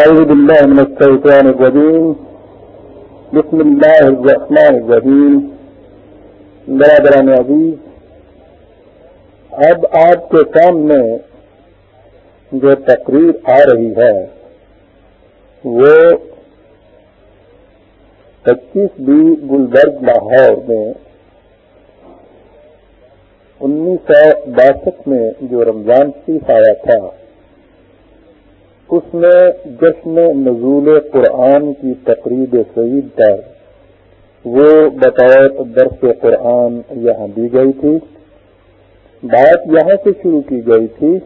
أعوذ بالله من الشيطان الرجيم. بسم الله الرحمن الرحيم. برادران عزیز، اب آپ کے سامنے جو تقریر آ رہی ہے، وہ پچیس بی گلبرگ لاہور میں انیس سو باسٹھ میں جو رمضان شریف آیا تھا اس میں جشن نزول قرآن کی تقریب سعید پر وہ بطور درس قرآن یہاں دی گئی تھی۔ بات یہاں سے شروع کی گئی تھی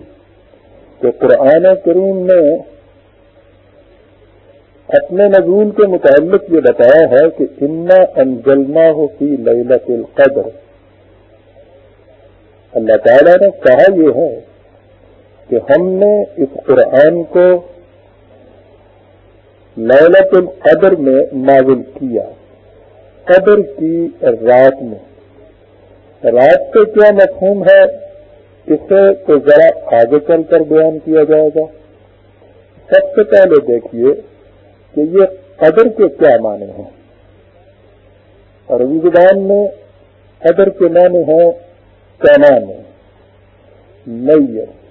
کہ قرآن کریم نے اپنے نزول کے متعلق یہ بتایا ہے کہ انا انجلنا ہو فی للت القدر۔ اللہ تعالیٰ نے کہا یہ ہے کہ ہم نے اس قرآن کو للت القدر میں نازل کیا۔ قدر کی رات میں۔ رات کا کیا مفہوم ہے؟ اسے تو ذرا آگے چل کر بیان کیا جائے گا۔ سب سے پہلے دیکھیے کہ یہ قدر کے کیا معنی ہیں۔ عربی زبان میں قدر کے معنی ہیں پیمانے نیت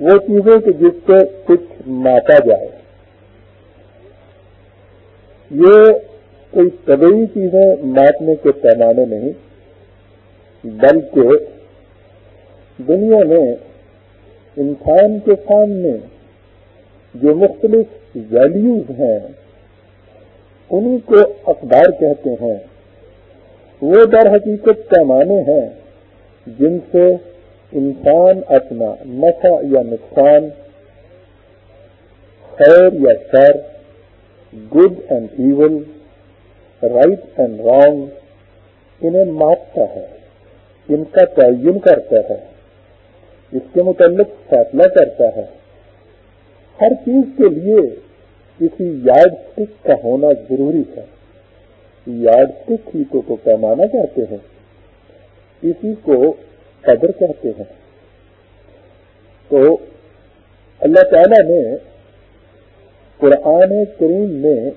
وہ چیزیں کہ جس سے کچھ ماپا جائے۔ یہ کوئی طبی چیزیں ماپنے کے پیمانے نہیں، بلکہ دنیا میں انسان کے سامنے جو مختلف ویلیوز ہیں انہیں کو اخبار کہتے ہیں۔ وہ در حقیقت پیمانے ہیں جن سے انسان اپنا نفع یا نقصان، خیر یا شر good and evil right and wrong انہیں ماپتا ہے، ان کا تعین کرتا ہے، اس کے متعلق فیصلہ کرتا ہے۔ ہر چیز کے لیے کسی یارڈ اسٹک کا ہونا ضروری ہے۔ یارڈ اسٹک ہی کو پیمانہ کہتے ہیں۔ اسی کو قدر کہتے ہیں۔ تو اللہ تعالی نے قرآن کریم میں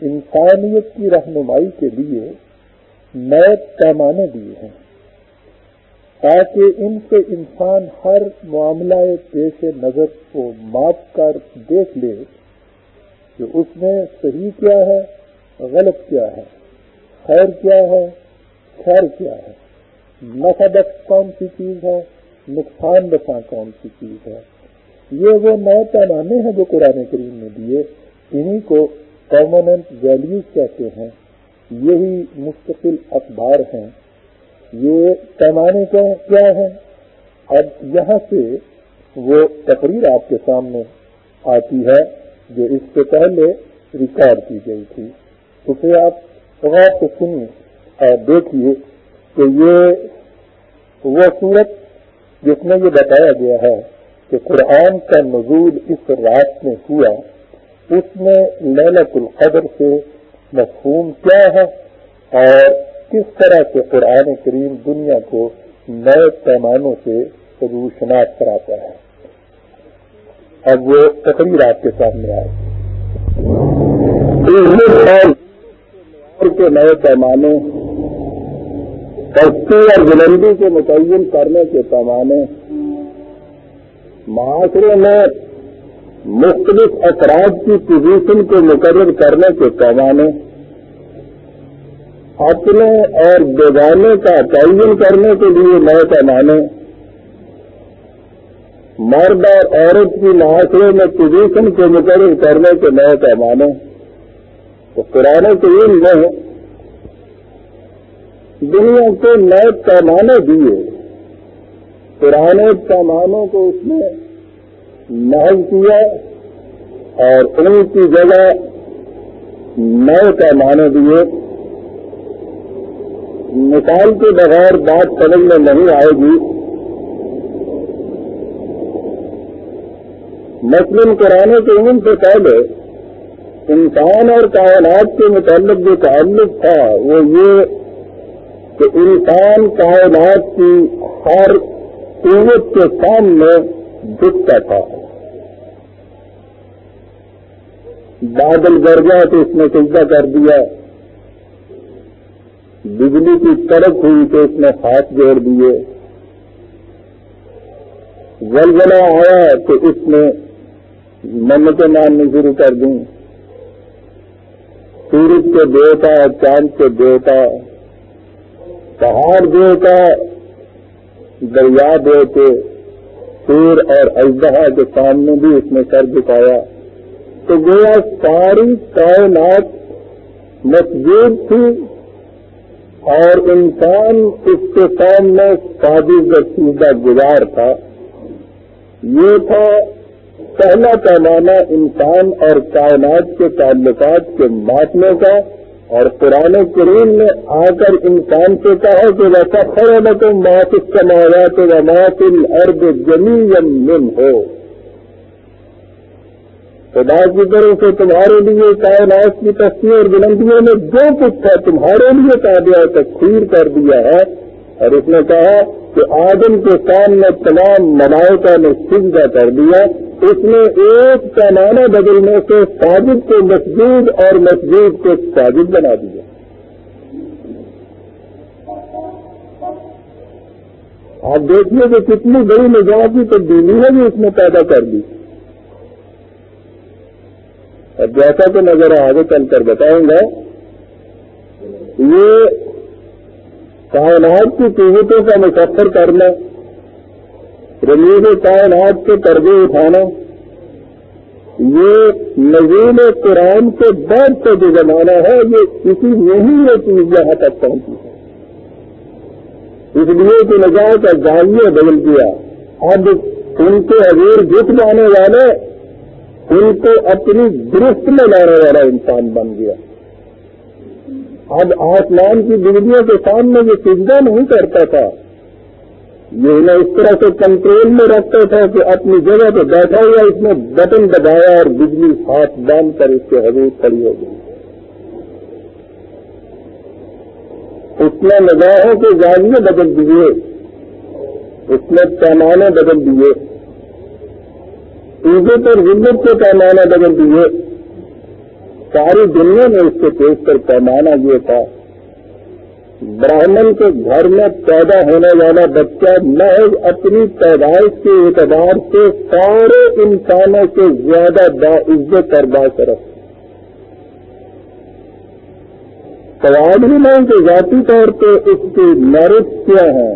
انسانیت کی رہنمائی کے لیے نئے پیمانے دیے ہیں تاکہ ان سے انسان ہر معاملہ پیش نظر کو ماپ کر دیکھ لے کہ اس میں صحیح کیا ہے، غلط کیا ہے، خیر کیا ہے خیر کیا ہے۔ نفدت کون سی چیز ہے؟ نقصان دفاع کون سی چیز ہے؟ یہ وہ نئے پیمانے ہیں جو قرآن کریم نے دیے انہیں کو پرماننٹ ویلیوز کہتے ہیں۔ یہی مستقل اخبار ہیں۔ یہ پیمانے کیا ہے اب یہاں سے وہ تقریر آپ کے سامنے آتی ہے، جو اس سے پہلے ریکارڈ کی گئی تھی۔ اسے آپ غور سے سنیے اور دیکھیے کہ یہ وہ صورت جس میں یہ بتایا گیا ہے کہ قرآن کا نزول اس رات میں ہوا، اس میں للت القدر سے مفہوم کیا ہے اور کس طرح سے قرآن کریم دنیا کو نئے پیمانوں سے روشناس کراتا ہے۔ اب وہ تقریر آپ کے سامنے آئے۔ کے نئے پیمانے سستی اور بلندی کے متعین کرنے کے پیمانے معاشرے میں مختلف افراد کی پوزیشن کو مقرر کرنے کے پیمانے اپنے اور بیگانے کا تعین کرنے کے لیے نئے پیمانے مرد اور عورت کی معاشرے میں پوزیشن کو مقرر کرنے کے نئے پیمانے تو قرآن کریم میں دنیا کو نئے پیمانے دیے، پرانے پیمانوں کو اس نے محض کیا اور ان کی جگہ نئے پیمانے دیے۔ مثال کے بغیر بات سمجھ میں نہیں آئے گی۔ مسلم قرآن کے ان سے پہلے انسان اور کائنات کے متعلق جو تعلق تھا، وہ یہ کہ انسان کائنات کی ہر قوت کے سامنے جھکتا تھا۔ بادل گر گیا تو اس نے سجدہ کر دیا۔ بجلی کی تڑک ہوئی تو اس نے ہاتھ جوڑ دیے۔ ولولا آیا تو اس نے منتیں ماننی شروع کر دیں سورج کے دیوتا چاند کے دیوتا پہاڑ دیوتا دریا دیوتے سور اور اجدہا کے سامنے بھی اس نے سر دکھایا تو گویا ساری کائنات مسجد تھی اور انسان اس کے سامنے قابل رسیدہ گزار تھا۔ یہ تھا پہلا پیمانہ انسان اور کائنات کے تعلقات کے ماتمے کا۔ اور قرآن کریم نے آ کر انسان سے کہا کہ ویسا خرا نہ تو مات سماوات و مات الارض جمی من ہو خدا کی طرف سے تمہارے لیے کائنات کی تصویر اور بلندیوں نے جو کچھ تھا تمہارے لیے تابعہ تقسیر کر دیا ہے۔ اور اس نے کہا کہ آدم کے سامنے تمام ملائکہ نے سجدہ کر دیا۔ اس نے ایک پیمانہ بدلنے سے ساجد کو مسجد اور مسجد کو ساجد بنا دیا۔ آپ دیکھیے کہ کتنی بڑی نظام کی تبدیلی ہے جو اس نے پیدا کر دی۔ اور جیسا کہ نظر آگے چل کر بتاؤں گا۔ یہ کائنات کی قیمتوں کا مقفر کرنا رمیز کائنات کے قرضے اٹھانا، یہ نظیم قرآن کے بعد سے جو زمانہ ہے، یہ اسی میں ہی یہ چیز یہاں تک پہنچی ہے۔ اس لیے کہ نظام کا جانیہ بدل دیا۔ اب ان کے اگیر جت جانے والے، ان کو اپنی درست میں لانے والا انسان بن گیا۔ اب آسمان کی بجلیوں کے سامنے یہ سجدہ نہیں کرتا تھا۔ یہ انہیں اس طرح سے کنٹرول میں رکھتا تھا کہ اپنی جگہ پہ بیٹھا ہوا اس نے بٹن دبایا اور بجلی ہاتھ باندھ کر اس کے حضور کھڑی ہو گئی۔ اس نے نگاہوں کے زاویے بدل دیے۔ اس نے پیمانے بدل دیے۔ عزت اور ضلعت کے پیمانے بدل دیے۔ ساری دنیا میں اس سے پیش کر پیمانہ یہ تھا۔ براہمن کے گھر میں پیدا ہونے والا بچہ محض اپنی پیدائش کے اعتبار سے سارے انسانوں سے زیادہ با عزت اور باثرف سوال ہی نہیں کہ ذاتی طور پہ اس کی میرٹ کیا ہے،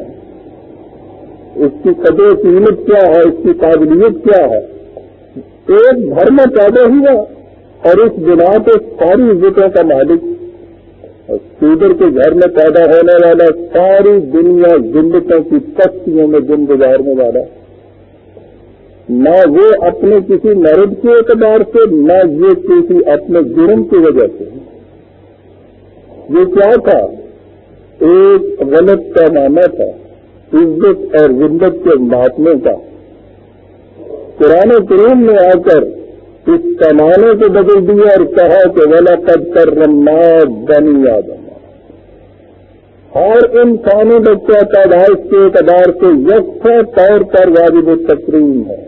اس کی قدر قیمت کیا ہے، اس کی قابلیت کیا ہے۔ ایک گھر میں پیدا ہوا اور اس بنا پہ ساری عزتوں کا مالک سیدر کے گھر میں پیدا ہونے والا ساری دنیا زندگیوں کی پستیوں میں دن گزارنے والا نہ وہ اپنے کسی مرد کے اعتبار سے، نہ یہ کسی اپنے جرم کی وجہ سے۔ یہ کیا تھا؟ ایک غلط پیمانہ تھا، عزت اور زندت کے مہاتمے کا۔ قرآن کریم میں آ کر اس پیمانے کو بدل دیا اور کہا کہ ولا قد کر رما بنی آدم اور انسانی بچہ پیدائش کے اعتبار سے یکساں طور پر واجب تقریم ہے۔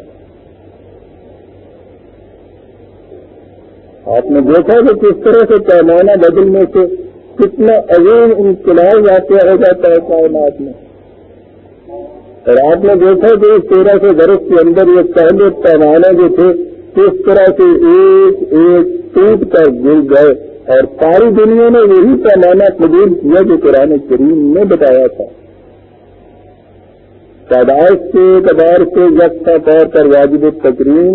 آپ نے دیکھا کہ کس طرح سے پیمانہ بدلنے سے کتنا عظیم انقلاب واقع ہو جاتا ہے کائنات میں۔ اور آپ نے دیکھا کہ اس تیرہ سو برس کے اندر یہ پہلے پیمانے جو تھے کس طرح سے ایک ایک ٹوٹ کر گر گئے اور ساری دنیا نے یہی پیمانہ قبول کیا جو قرآن کریم نے بتایا تھا۔ پیدائش کے اعتبار سے یکساں طور پر واجب تقریم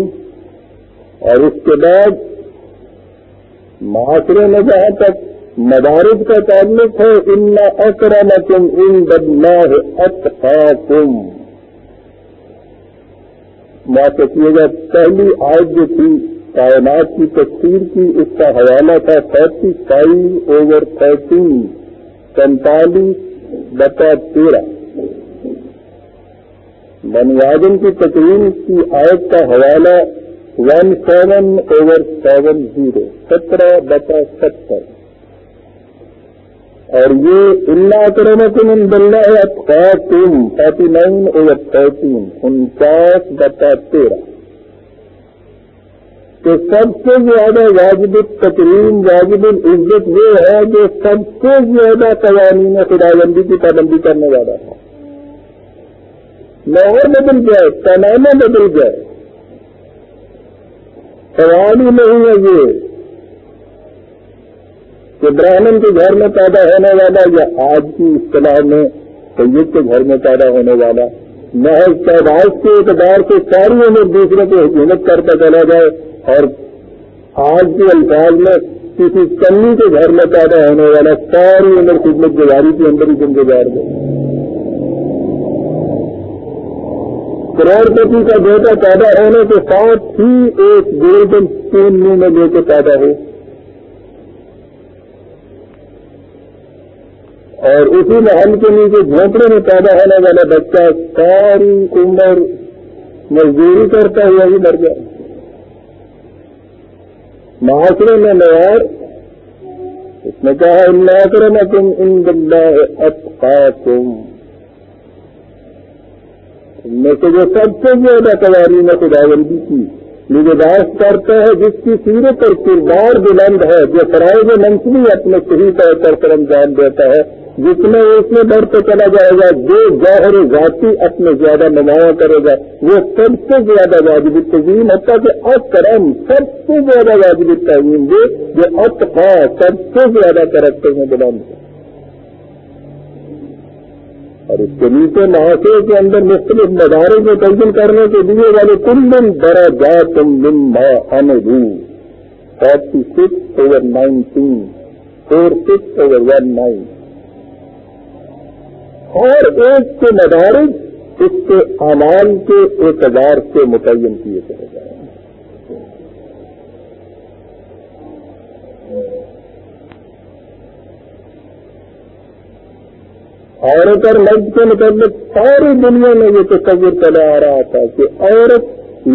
اور اس کے بعد معاشرے میں جہاں تک مدارس کا تعلق ہے، ان اکرم تم ان بدلاہ اتخاکم کیے گا پہلی آیت جو تھی، کائنات کی تصویر کی، اس کا حوالہ تھا تھرٹی فائیو اوور تھرٹین پینتالیس بتا تیرہ۔ بنیادن کی تقریر کی آیت کا حوالہ one seven over seven zero سترہ بتا ستر۔ اور یہ اللہ کرنا تم ان بلّہ ہے تم فورٹی نائن تھرٹین انچاس بتا تیرہ کہ سب سے زیادہ واجب تقریم واجب العزت یہ ہے جو سب سے زیادہ قوانین خدا بندی کی پابندی کرنے والا ہے۔ ماحول بدل جائے پیمانہ بدل جائے سوال ہی نہیں ہے یہ۔ کہ برہمن کے گھر میں پیدا ہونے والا یا آج کی اصطلاح میں سید کے گھر میں پیدا ہونے والا محض تعداد کے اعتبار سے ساری عمر دوسرے کو حکومت کرتا چلا جائے اور آج کے الفاظ میں کسی کمی کے گھر میں پیدا ہونے والا ساری عمر خدمت گزاری کے اندر ہی دن گزار دے کروڑ پتی کا بیٹا پیدا ہونے کے ساتھ ہی ایک گولڈن اسپون منہ میں لے کے پیدا ہو۔ اور اسی محل کے نیچے جھونپڑے میں پیدا ہونے والا بچہ ساری عمر مزدوری کرتا ہوا ہی مر گیا۔ معاشرے میں معیار، اس نے کہا اللہ کرنا تم ان بندہ اچھا تم میں سے جو سب سے زیادہ قواری میں خدا بندی کی۔ نگہداشت کرتا ہے جس کی سیرت اور کردار بلند ہے، جو فرائض منصوبی اپنے صحیح طور پر سر انجام دیتا ہے، جس میں اس میں بڑھتے چلا جائے گا، جو ظاہر ذاتی اپنے زیادہ نمایاں کرے گا، وہ سب سے زیادہ واجب تزیم ہوتا کہ اکرم سب سے زیادہ واجب تعین دے، جو اتفا سب سے زیادہ کرتے ہیں بلند اور اس کے نیچے معاشرے کے اندر مختلف مدارے کو تنظیم کرنے کے لیے والے کل دن برا جا تم لمبا ان forty six over nineteen, four six over one nine. اور ایک کے مدارج اس کے اعمال کے اعتبار سے متعین کیے چلے عورت اور مرد کے مطابق ساری دنیا میں یہ تصور چلا آ رہا تھا کہ عورت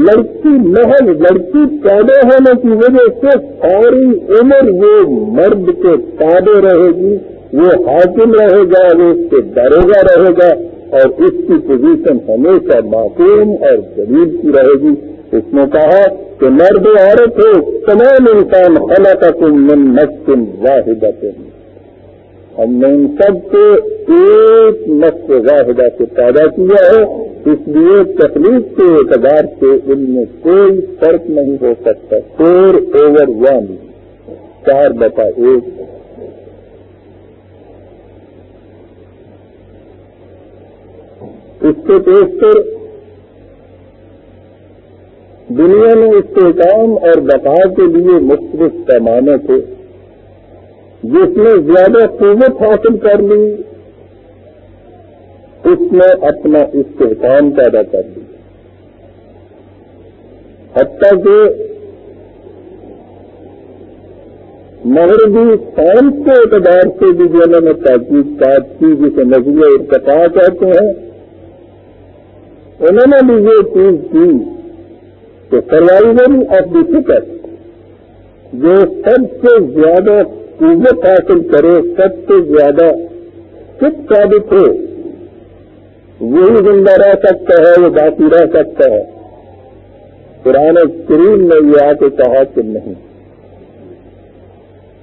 لڑکی محل لڑکی پیدا ہونے کی وجہ سے ساری عمر وہ مرد کے تابے رہے گی، وہ حاکم رہے گا، وہ اس سے ڈرے رہے گا اور اس کی پوزیشن ہمیشہ معقوم اور غریب کی رہے گی۔ اس نے کہا کہ مرد عورت ہو، تمام انسان خلا کا کم من مسکن واحدہ ہم نے ان سب کو ایک نقص واحدہ سے پیدا کیا ہے، اس لیے تکلیف کے اعتبار سے ان میں کوئی فرق نہیں ہو سکتا۔ فور اوور ون چار بتا ایک۔ اس کے پیشتر دنیا میں استحکام اور بقا کے لیے مختلف پیمانے تھے جس نے زیادہ قوت حاصل کر لی، اس نے اپنا استحکام پیدا کر لی حتیٰ کہ مغربی سائنس کے اعتبار سے بھی جو انہوں نے تحقیقات کی، جسے نظریہ ارتقا کہتے ہیں، انہوں نے بھی یہ چیز کی کہ سروائول آف دی فکر جو سب سے زیادہ قوت حاصل کرے، سب سے زیادہ فٹ ثابت ہو؟ وہی زندہ رہ سکتا ہے، وہ باقی رہ سکتا ہے۔ پرانے کریم میں یہ آ کے کہا کہ نہیں۔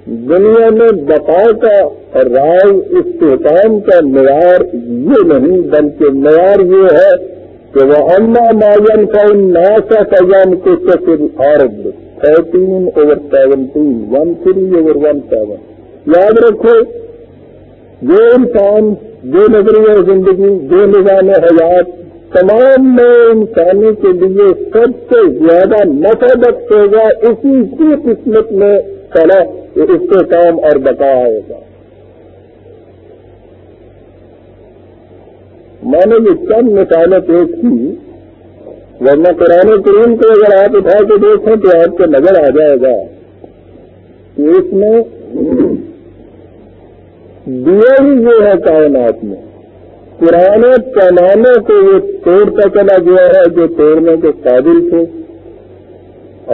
دنیا میں بقا کا راز استحکام کا معیار یہ نہیں، بلکہ معیار یہ ہے کہ وہ کا ناسا سجان کو thirteen over seventeen one three over one seven یاد رکھو، جو انسان، جو نظریہ زندگی، جو نظام حیات، تمام نئے انسانوں کے لیے سب سے زیادہ نفع ہوگا، اسی کی قسمت میں پڑا اس کے کام اور بتا آئے میں نے یہ چند مثالیں پیش کی، ورنہ قرآن کریم کو اگر آپ اٹھا کے دیکھیں تو آپ کو نظر آ جائے گا کہ اس میں دیا ہی یہ ہے کائنات میں۔ پرانے پیمانے کو یہ توڑتا چلا گیا ہے جو توڑنے کے قابل تھے،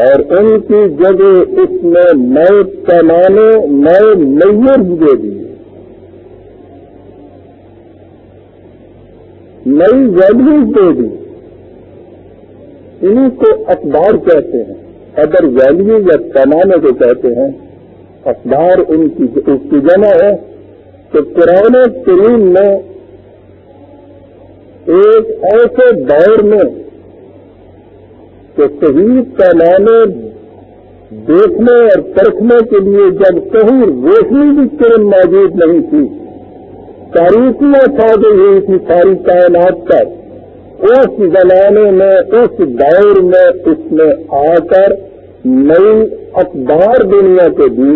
اور ان کی جگہ اس میں نئے پیمانے، نئے میئر دے دیے۔ نئی ویلوز دے دی۔ انہیں کو اخبار کہتے ہیں۔ ادر ویلو یا پیمانے کو کہتے ہیں اخبار ان کی اس کی جمع ہے کہ قرآن کریم میں ایک ایسے دور میں کہ صحیح پیمانے دیکھنے اور پرکھنے کے لیے جب کہیں روشنی کی کرن موجود نہیں تھی۔ تاریخیاں چھا ہوئی تھی ساری کائنات پر۔ اس زمانے میں، اس دور میں، اس میں آ کر نئی اخبار دنیا کے دی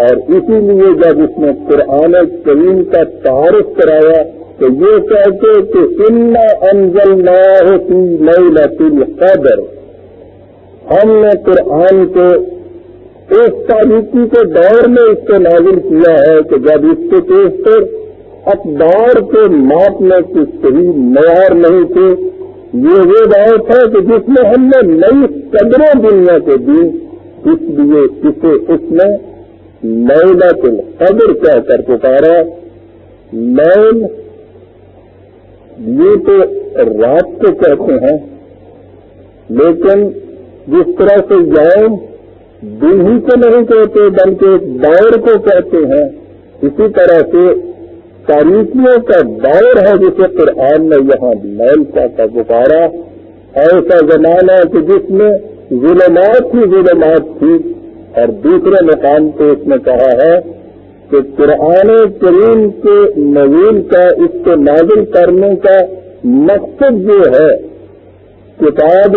اور اسی لیے جب اس نے قرآن کریم کا تعارف کرایا، تو یہ کہتے کہ ان انجل نہ ہوتی نئی لطیل قدر ہم نے قرآن کو اس تاریخی کے دور میں اس کو نازل کیا ہے کہ جب اس کے پیش پر اخبار کے ماپنے کی صحیح معیار نہیں تھے۔ یہ وہ دور تھا کہ جس میں ہم نے نئی قدریں دنیا کو دی اس لیے اسے اس میں میلا کے قدر کہہ کر پکارا۔ میل یہ تو رات کو کہتے ہیں، لیکن جس طرح سے جائیں دن ہی کو نہیں کہتے، بلکہ دور کو کہتے ہیں۔ اسی طرح سے تاریخیوں کا دور ہے جسے قرآن نے یہاں میل کا پکارا ایسا زمانہ کہ جس میں ظلمات ہی ظلمات تھی اور دوسرے مقام پہ اس نے کہا ہے کہ قرآن کریم کے نوین کا، اس کو نازل کرنے کا مقصد جو ہے، کتاب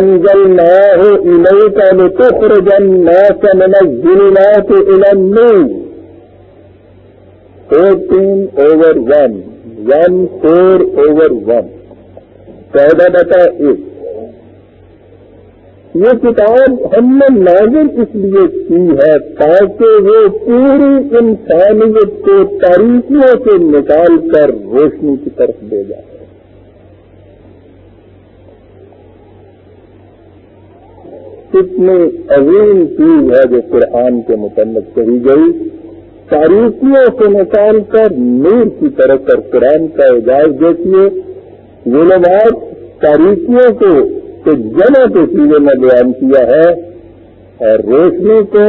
أنزلناه إليك لتخرج الناس من الظلمات إلى النور۔ 14 over 1 1 4 over 1 پہلا بتا ایک. یہ کتاب ہم نے نازل اس لیے کی ہے تاکہ وہ پوری انسانیت کو تاریخیوں سے نکال کر روشنی کی طرف دے جائے. کتنی عظیم چیز ہے جو قرآن کے متعلق کہی گئی؟ تاریخیوں سے نکال کر نور کی طرف کر قرآن کا اعجاز دیکھیے ظلمات تاریخیوں کو جمع کے سیزے میں بیان کیا ہے اور روشنی کو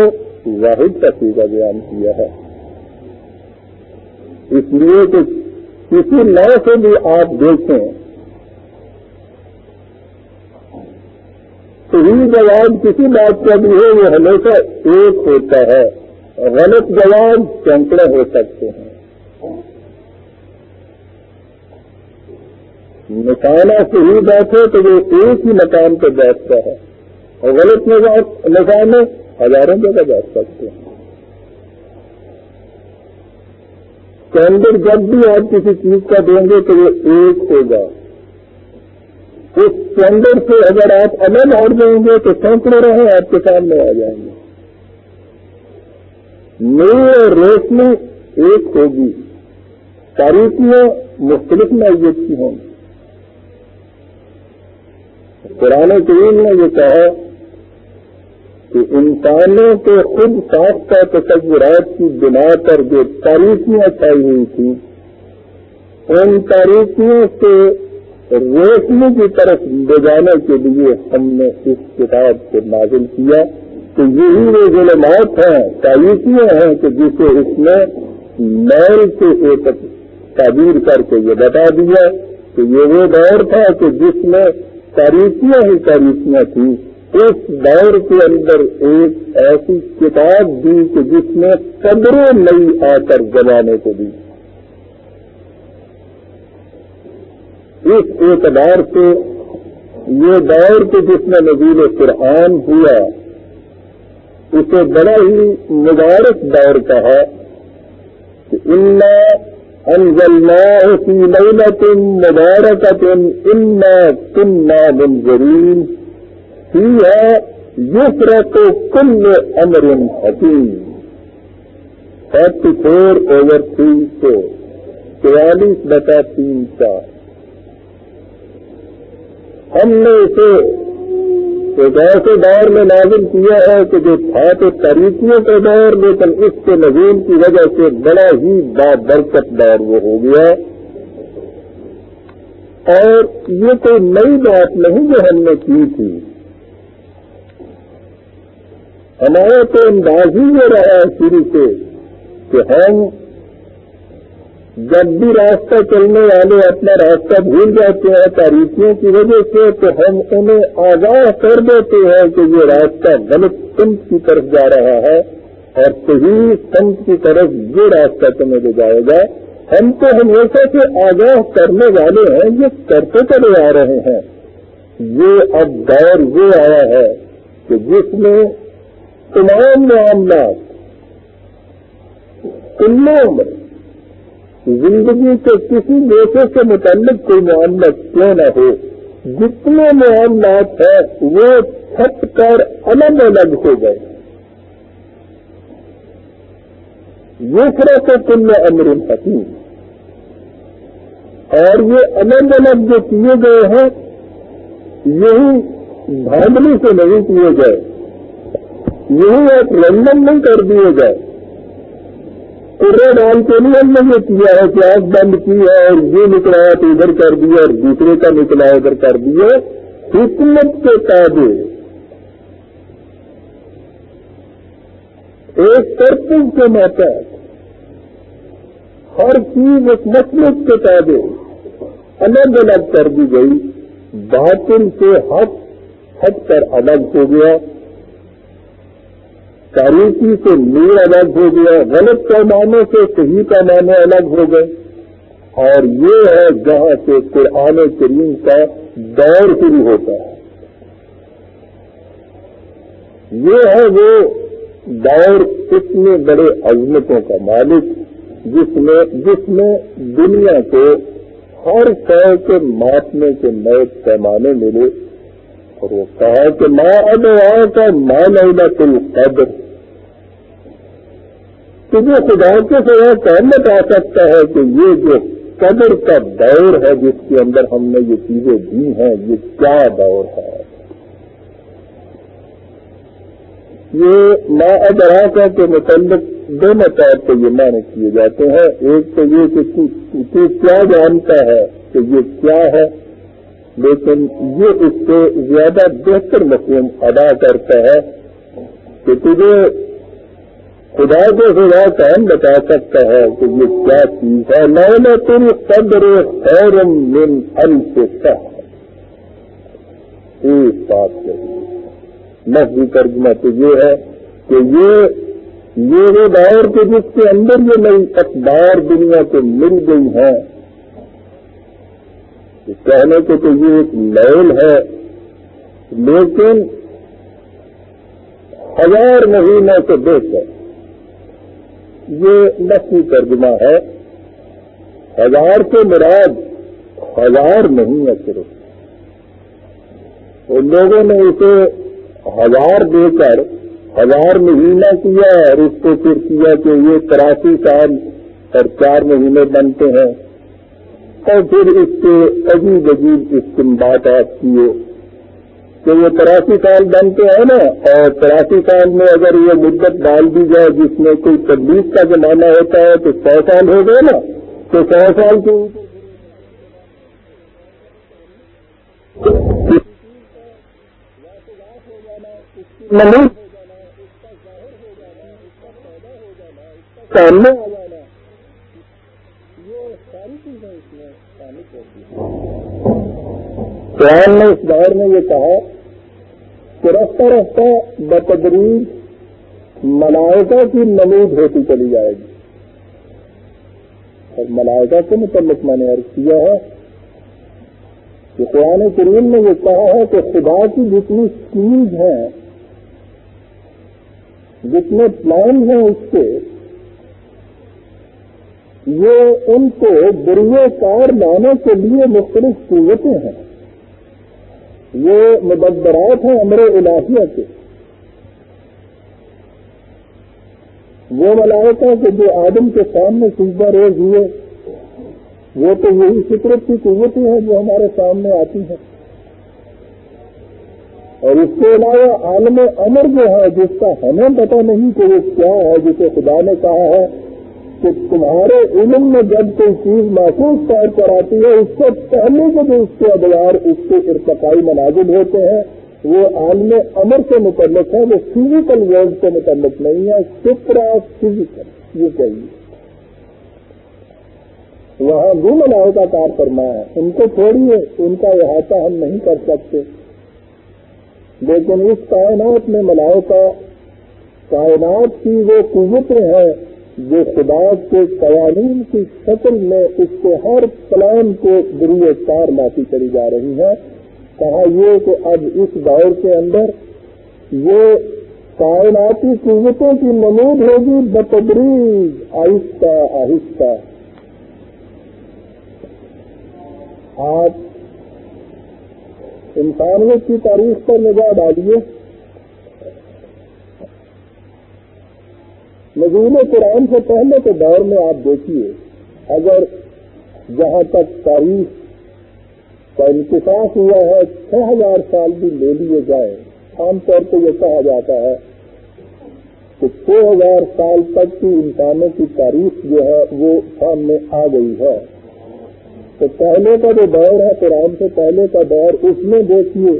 واحد کا سیدھا بیان کیا ہے۔ اس لیے کہ کسی نئے سے بھی آپ دیکھیں صحیح جواب کسی بات کا بھی ہو وہ ہمیشہ ایک ہوتا ہے۔ غلط جواب سینکڑے ہو سکتے ہیں۔ نکانا صحیح بات ہے تو وہ ایک ہی مکان پہ بیٹھتا ہے اور غلط نکانے ہزاروں جگہ بیٹھ سکتے ہیں۔ کینڈر جب بھی آپ کسی چیز کا دیں گے تو وہ ایک ہوگا۔ اس سینڈر سے اگر آپ الگ ہٹ دیں گے تو سینکڑے رہے آپ کے سامنے آ جائیں گے۔ نئی اور روشنی ایک ہوگی۔ تاریخیاں مختلف نوعیت کی ہوں۔ گی قرآن کریم نے یہ کہا کہ انسانوں کے خود ساختہ تصورات کی بنا پر جو تاریخیاں چاہی ہوئی تھیں، ان تاریخیوں سے روشنی کی طرف لے جانے کے لیے ہم نے اس کتاب کو نازل کیا۔ کہ یہی وہ ظلمات ہیں تاریخیاں ہیں کہ جسے اس نے میل سے ایک تعبیر کر کے یہ بتا دیا کہ یہ وہ دور تھا کہ جس میں تاریخیاں ہی تاریخیاں تھیں۔ اس دور کے اندر ایک ایسی کتاب دی کہ جس نے قدریں نئی آ کر جلانے کو دی۔ اس اعتبار سے یہ دور کے جس میں نزول قرآن ہوا اسے بڑا ہی مبارک دور کہا کہ ان انزلناه في ليلة مباركة إنا كنا منذرين فيها يفرق كل أمر حكيم 34 over 3 4 چوالیس بتا تین چار ہم نے اسے ایک ایسے دور میں نازل کیا ہے کہ جو تھا تو تاریخیوں کا دور، لیکن اس کے نظیم کی وجہ سے بڑا ہی با برکت دور وہ ہو گیا اور یہ کوئی نئی بات نہیں جو ہم نے کی تھی۔ ہمارا تو انداز ہی یہ رہا ہے شروع سے کہ ہم جب بھی راستہ چلنے والے اپنا راستہ بھول جاتے ہیں تاریخیوں کی وجہ سے، تو ہم انہیں آگاہ کر دیتے ہیں کہ یہ راستہ غلط سمت کی طرف جا رہا ہے اور صحیح سمت کی طرف یہ راستہ تمہیں لے جائے گا۔ ہم تو ہمیشہ سے آگاہ کرنے والے ہیں، یہ کرتے چلے آ رہے ہیں۔ یہ اب دور یہ آیا ہے کہ جس میں تمام معاملات کلوں میں زندگی کے کسی دیشے سے متعلق کوئی معاملہ کیوں نہ ہو، جتنے معاملات ہیں، وہ چھٹ کر الگ الگ ہو گئے۔ یہ طرح سے کل امر حکیم اور یہ الگ الگ جو کیے گئے ہیں، یہی دھاندلی سے نہیں کیے گئے۔ یہی ایک رنڈن نہیں کر دیے گئے۔ ڈال کے لیے ہم نے یہ کیا ہے کہ آگ بند کی ہے اور یہ نکلایا تو ادھر کر دیا اور دوسرے کا نکلا ادھر کر دیا حکمت کے تابے ایک ترتیب کے ماتا ہر چیز ایک مسلط کے تابے الگ الگ کر دی گئی۔ باطل سے ہٹ ہٹ کر الگ ہو گیا۔ تاریخی سے نور الگ ہو گیا، غلط پیمانے سے صحیح پیمانے الگ ہو گئے۔ اور یہ ہے جہاں سے قرآن کریم کا دور شروع ہوتا ہے۔ یہ ہے وہ دور اتنے بڑے عظمتوں کا مالک، جس میں جس میں دنیا کو ہر سو کے ماپنے کے نئے پیمانے ملے۔ اور وہ کہا کہ ماں اب آؤ کا ماں لینا کل قدر تجھے خدا کے سوا کون بتا سکتا ہے کہ یہ جو قدر کا دور ہے جس کے اندر ہم نے یہ چیزیں دی ہیں، یہ کیا دور ہے؟ یہ ما ادراکا کے متعلق دونوں طور پہ یہ معنی کیے جاتے ہیں۔ ایک تو یہ کہ تو کیا جانتا ہے کہ یہ کیا ہے، لیکن یہ اس سے زیادہ بہتر مفہوم ادا کرتا ہے کہ تجھے خدا کو خدا کون بتا سکتا ہے کہ یہ کیا چیز ہے۔ میں نے تم قدر خیر من الف ایک بات کہی۔ لفظ ترجمہ تو یہ ہے کہ یہ یہ وہ دور کے جس کے اندر یہ نئی اخبار دنیا کو مل گئی ہیں۔ کہنے کے تو یہ ایک لیول ہے۔ لیکن ہزار مہینوں سے بہتر یہ نفی ترجمہ ہے۔ ہزار کے مراد ہزار نہیں ہے صرف۔ ان لوگوں نے اسے ہزار دے کر ہزار مہینہ کیا اور اس کو پھر کیا کہ یہ تراسی سال اور چار مہینے بنتے ہیں۔ اور پھر اس کے عجیب عجیب استمبادات کیے۔ کہ یہ تراسی سال بنتے ہیں نا، اور تراسی سال میں اگر یہ مدت ڈال دی جائے جس میں کوئی تبلیغ کا زمانہ ہوتا ہے تو سو سال ہو گئے نا، تو سو سال کے سامنے آ جانا یہ ساری چیزیں اس میں شامل ہوتی ہیں قرآن نے اس دور میں یہ کہا کہ رفتہ رفتہ بتدریج ملائکہ کی نمود ہوتی چلی جائے گی۔ اور ملائکہ کے متعلق میں نے عرض کیا ہے کہ قرآن کریم نے یہ کہا ہے کہ خدا کی جتنی اسکیمز ہیں، جتنے پلان ہیں اس کے، یہ ان کو بریے کار لانے کے لیے مختلف قوتیں ہیں۔ یہ مبدرات ہیں امر الہیہ کے۔ وہ ملائکہ کہ جو آدم کے سامنے سجدہ روز ہوئے، وہ تو یہی فطرت کی قوتیں ہیں جو ہمارے سامنے آتی ہیں۔ اور اس کے علاوہ عالم امر جو ہے، جس کا ہمیں پتہ نہیں کہ وہ کیا ہے، جسے خدا نے کہا ہے کہ تمہارے علم میں جب کوئی چیز محسوس طور پر آتی ہے، اس سے پہلے کے جو اس کے ادوار، اس کے ارتقائی مناظر ہوتے ہیں، وہ عالم امر سے متعلق ہے وہ فزیکل ورلڈ سے متعلق نہیں ہے سپرا فزیکل یہ کہیے۔ وہاں بھی ملاؤ کا کار کرنا ہے۔ ان کو چھوڑیے ان کا احاطہ ہم نہیں کر سکتے۔ لیکن اس کائنات میں ملاؤ کا کائنات کی وہ قوتیں ہیں جو خدا کے قوانین کی شکل میں اس کے ہر پلان کو گرو کار لاتی چلی جا رہی ہے۔ کہا یہ کہ اب اس دور کے اندر یہ کائناتی قوتوں کی نمود ہوگی، بتدریج، آہستہ آہستہ۔ آپ انسانیت کی تاریخ پر نگاہ ڈالیے۔ نظول قرآن سے پہلے کے دور میں آپ دیکھیے، اگر جہاں تک تاریخ کا انتخاب ہوا ہے، چھ ہزار سال بھی لے لیے جائیں، عام طور پہ یہ کہا جاتا ہے کہ چھ ہزار سال تک کی انسانوں کی تاریخ جو ہے، وہ سامنے آ گئی ہے۔ تو پہلے کا جو دور ہے، قرآن سے پہلے کا دور، اس میں دیکھیے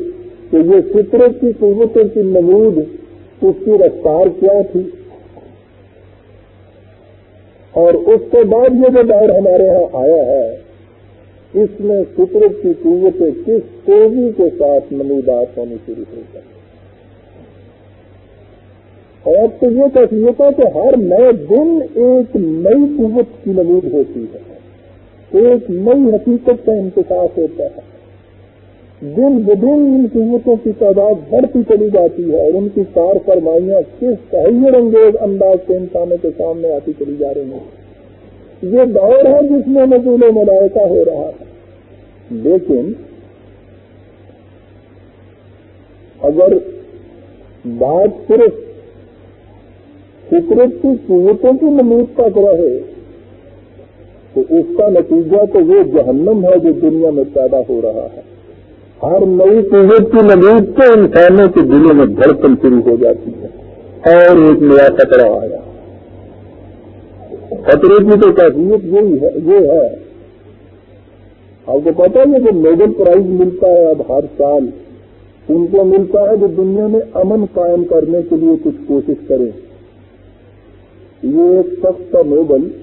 کہ یہ فطرت کی قوتوں کی نمود، اس کی رفتار کیا تھی؟ اور اس کے بعد یہ جو دور ہمارے ہاں آیا ہے، اس میں فطرت کی قوتیں کس تیزی کے ساتھ نمودات ہونی شروع ہو گئی۔ اور تو یہ کیفیت ہے کہ ہر نئے دن ایک نئی قوت کی نمود ہوتی ہے۔ ایک نئی حقیقت کا انتخاب ہوتا ہے۔ دن بدن ان قیمتوں کی تعداد بڑھتی چلی جاتی ہے اور ان کی کار فرمائیاں کس تحیر انگیز انداز سے انسانوں کے سامنے آتی چلی جا رہی ہیں۔ یہ دور ہے جس میں نزول ملائقہ ہو رہا ہے۔ لیکن اگر بات صرف فطرت کی قوتوں کی نمود تک رہے، تو اس کا نتیجہ تو وہ جہنم ہے جو دنیا میں پیدا ہو رہا ہے۔ ہر نئی قوت کی نبید تو انسانوں کے دلوں میں دھڑکن شروع ہو جاتی ہے اور ایک نیا کچرا آیا خطرے کی تو کیفیت یہی ہے، یہ ہے۔ آپ کو پتا ہے کہ نوبل پرائز ملتا ہے اب ہر سال۔ ان کو ملتا ہے جو دنیا میں امن قائم کرنے کے لیے کچھ کوشش کرے یہ ایک سخت کا نوبل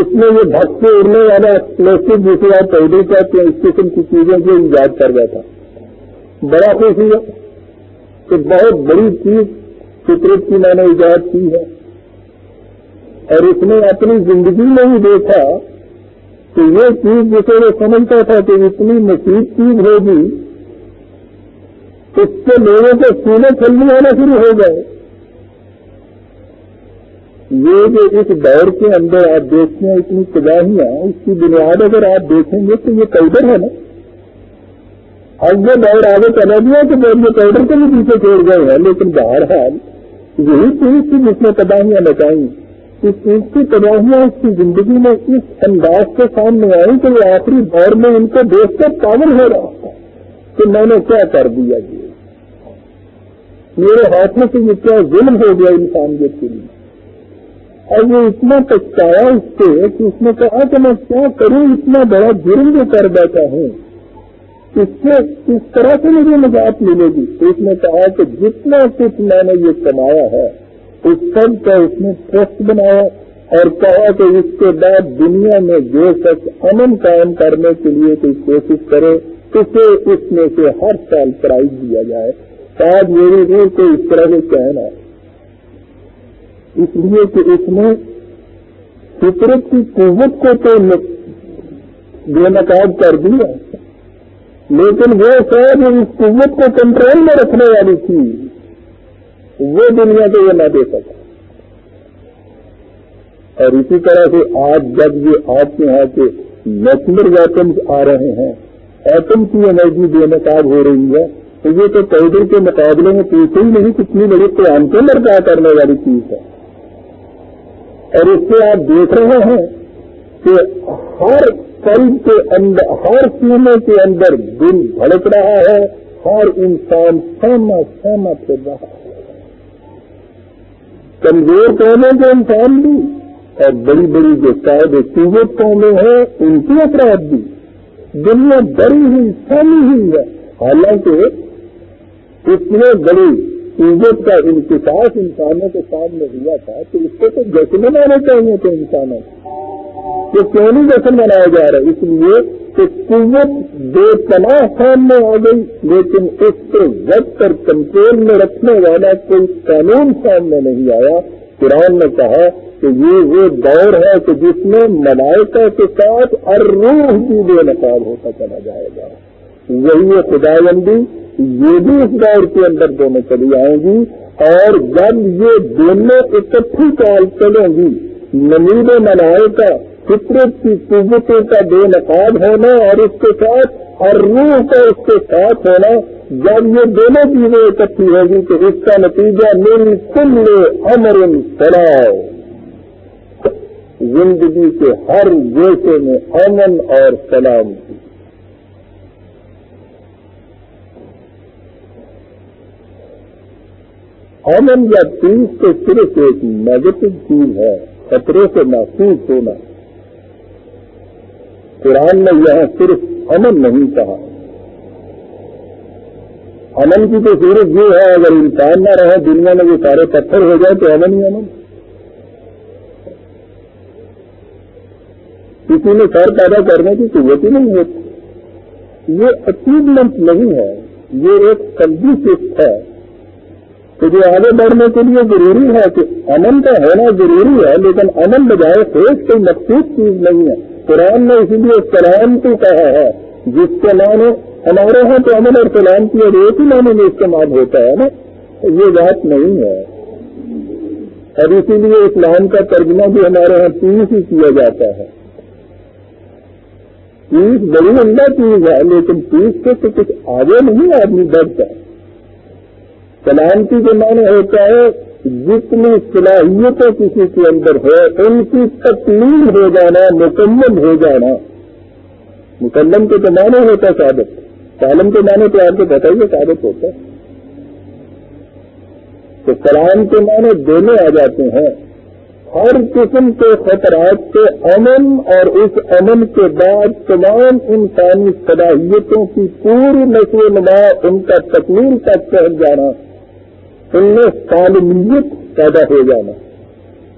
اس میں یہ بھٹ یعنی سے اڑنے والا پلاسٹک جسے آپ پودے کہتے ہیں اس قسم کی چیزوں کو ایجاد کر گیا تھا۔ بڑا خوشی ہے کہ بہت بڑی چیز فطرت کی میں نے ایجاد کی ہے۔ اور اس نے اپنی زندگی میں ہی دیکھا کہ یہ چیز جسے وہ سمجھتا تھا کہ اتنی مصیب چیز ہوگی، اس سے لوگوں کو سینے کھلنے آنا شروع ہو گئے۔ یہ جو اس دور کے اندر آپ دیکھتے ہیں، اتنی تباہیاں اس کی بنیاد اگر آپ دیکھیں گے تو یہ قیدر ہے نا۔ اب وہ دور آگے چلا گیا تو یہ قیدر کو بھی پیچھے چھوڑ گئے ہیں، لیکن بہرحال یہی چیز تھی جس نے تباہیاں بچائی اس چیز کی تباہیاں اس کی زندگی میں اس انداز کے سامنے آئی کہ وہ آخری دور میں ان کو دیکھ کر پاگل ہو رہا کہ میں نے کیا کر دیا یہ میرے ہاتھوں سے یہ کیا ظلم ہو گیا انسانیت کے لیے اور وہ اتنا پچھتایا اس سے کہ اس نے کہا کہ میں کیا کروں، اتنا بڑا جرم جو کر بیٹھا ہوں اس سے اس طرح سے مجھے نجات ملے گی۔ اس نے کہا کہ جتنا کچھ میں نے یہ کمایا ہے، اس سب کا اس نے ٹرسٹ بنایا اور کہا کہ اس کے بعد دنیا میں جو شخص امن قائم کرنے کے لیے کوئی کوشش کرے، اسے اس میں سے ہر سال پرائز دیا جائے۔ آج میری روح کو اس طرح سے کہنا ہے اس لیے کہ اس میں فطرت کی قوت کو تو بے نقاب کر دیا۔ لیکن وہ شاید اس قوت کو کنٹرول میں رکھنے والی تھی، وہ دنیا کو یہ نہ دے سکا۔ اور اسی طرح سے آج جب یہ آپ کے یہاں کے نیچرل ویپنس آ رہے ہیں ایٹم کی انرجی بے نقاب ہو رہی ہے، تو یہ تو پیدل کے مقابلے میں پیچھے ہی نہیں کتنی بڑی قیام کے مرکا کرنے والی چیز ہے۔ اور اس سے آپ دیکھ رہے ہیں کہ ہر قلب کے اندر، ہر سینے کے اندر دل بھڑک رہا ہے، ہر انسان سہنا سہنا پھر رہا ہے۔ کمزور قوموں کے انسان بھی اور بڑی بڑی جو قائد قوت قومیں ہیں، ان کے افراد بھی۔ دنیا بڑی ہی سانی ہوئی ہے۔ حالانکہ اتنے بڑی قوت کا انتخاب انسانوں کے سامنے ہوا تھا، تو اس کو تو جشن منانے چاہیے تھے انسانوں کو۔ کیوں نہیں جشن منایا جا رہا؟ ہے اس لیے کہ قوت بے پناہ سامنے آ گئی، لیکن اس کو وقت اور کنٹرول میں رکھنے والا کوئی قانون سامنے نہیں آیا۔ قرآن نے کہا کہ یہ وہ دور ہے کہ جس میں ملائکہ کے ساتھ ہر روح بھی بے نقاب ہوتا چلا جائے گا۔ وہی خدا بندی یہ بھی اس دور کے اندر دونوں چلی آئیں گی اور جب یہ دونوں اکٹھی چال چلیں گی نمید ملائکہ فطرت کی قوتوں کا بے نقاب ہونا اور اس کے ساتھ ہر روح کا اس کے ساتھ ہونا، جب یہ دونوں چیزیں اکٹھی ہوگی تو اس کا نتیجہ میری کل امر سلاؤ زندگی کے ہر گوشے میں امن اور سلام۔ امن یا پیس تو صرف ایک نیگیٹو چیز ہے، خطرے سے محسوس ہونا۔ قرآن نے یہاں صرف امن نہیں کہا۔ امن کی تو صورت یہ ہے، اگر انسان نہ رہے، دنیا میں یہ سارے پتھر ہو جائے تو امن ہی امن کسی میں سر پیدا کرنے کی قوت ہی نہیں ہوتی۔ یہ اچیومنٹ نہیں ہے، یہ ایک سبزی شفٹ ہے۔ تو جو آگے بڑھنے کے لیے ضروری ہے کہ امن کا ہونا ضروری ہے، لیکن امن بجائے سوچ کوئی مخصوص چیز نہیں ہے۔ قرآن نے اسی لیے سلام کو کہا ہے، جس کے معنی ہمارے یہاں تو امن اور سلام کی اور ایک ہی معنی میں استعمال ہوتا ہے نا، یہ بات نہیں ہے۔ اور اسی لیے اسلام کا ترجمہ بھی ہمارے یہاں پیس ہی کیا جاتا ہے۔ پیس بڑی عمدہ چیز ہے، لیکن پیس سے تو کچھ آگے نہیں آدمی بڑھتا۔ سلامتی کے معنی ہوتا ہے جتنی صلاحیتیں کسی کے اندر ہے، ان کی تکلیف ہو جانا، مکمل ہو جانا۔ مکمل کے تو معنی ہوتا ہے ثابت۔ سالم کے معنی تو آپ کو بتائیے ثابت ہوتا ہے۔ تو سلام کے معنی دونوں آ جاتے ہیں۔ ہر قسم کے خطرات سے امن اور اس امن کے بعد تمام انسانی صلاحیتوں کی پوری نسل نما ان کا تکمیل تک پہنچ جانا۔ ان میں سالمیت پیدا ہو جانا۔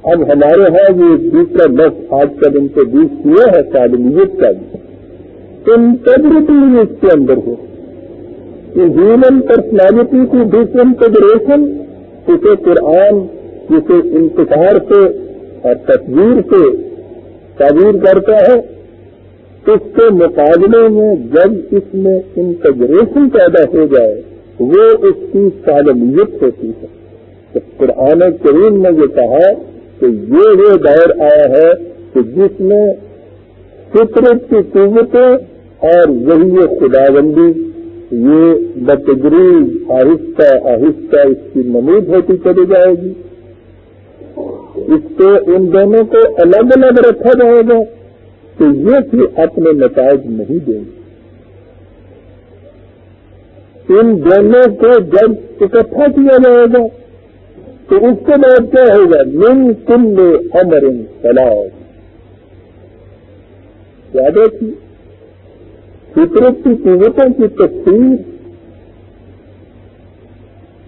اب ہمارے ہاں یہ دوسرا لفظ آج کا دن سے بیچ کیا ہے سالمیت کا بھی۔ انٹیگریٹی اس کے اندر ہو۔ کہ ہیومن پرسنالٹی کی ڈسنٹیگریشن اسے قرآن جسے انتظار سے اور تصویر سے تعبیر کرتا ہے۔ اس کے مقابلے میں جب اس میں انٹیگریشن پیدا ہو جائے وہ اس کی سالمیت ہوتی ہے۔ تو قرآن کریم نے یہ کہا کہ یہ وہ دور آیا ہے کہ جس میں فطرت کی قوتیں اور وہی خدا بندی یہ بتدریج آہستہ آہستہ اس کی نمود ہوتی چلی جائے گی۔ اس کو ان دونوں کو الگ الگ رکھا جائے گا تو یہ بھی اپنے نتائج نہیں دیں گے۔ ان دونوں کو جب اکٹھا کیا جائے گا، تو اس کے بعد کیا ہوگا؟ من کل امر سلاؤ یاد تھی فطرت کی قوتوں کی تصویر